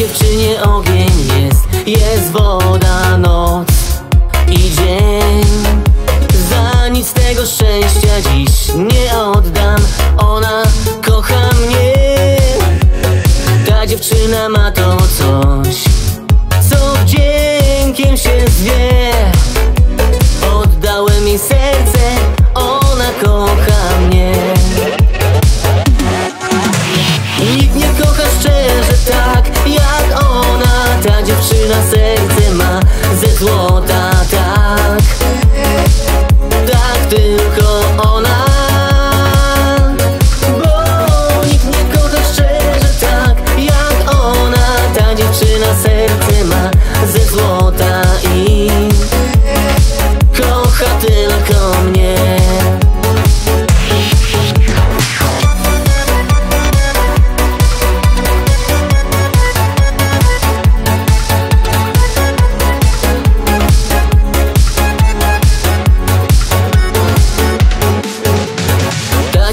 dziewczynie ogień jest. Jest woda, noc i dzień. Za nic tego szczęścia dziś nie oddam. Ona kocha mnie. Ta dziewczyna ma to coś Co wdziękiem się zwie. Dziewczyna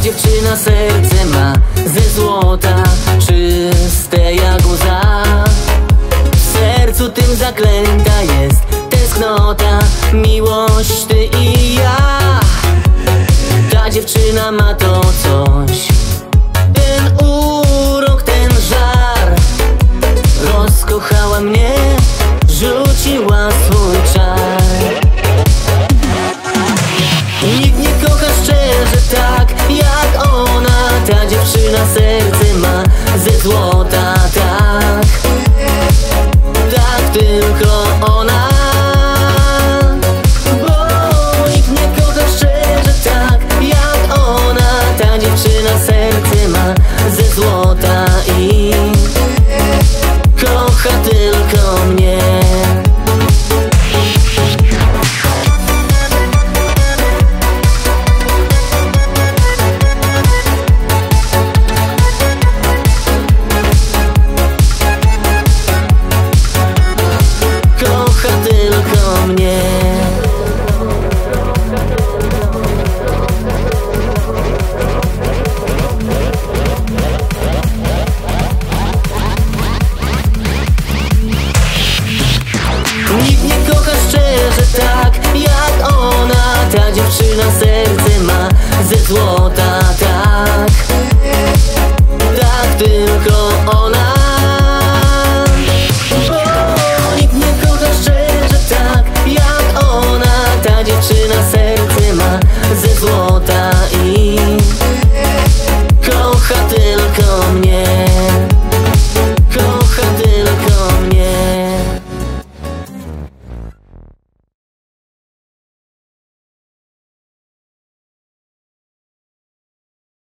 Dziewczyna serce ma ze złota Czyste jak łza. W sercu tym zaklęta Ta dziewczyna serce ma ze złota, tak. Tak tylko ona. Bo nikt nie kocha szczerze tak jak ona. Ta dziewczyna serce ma ze złota i Kocha tylko mnie ze złota,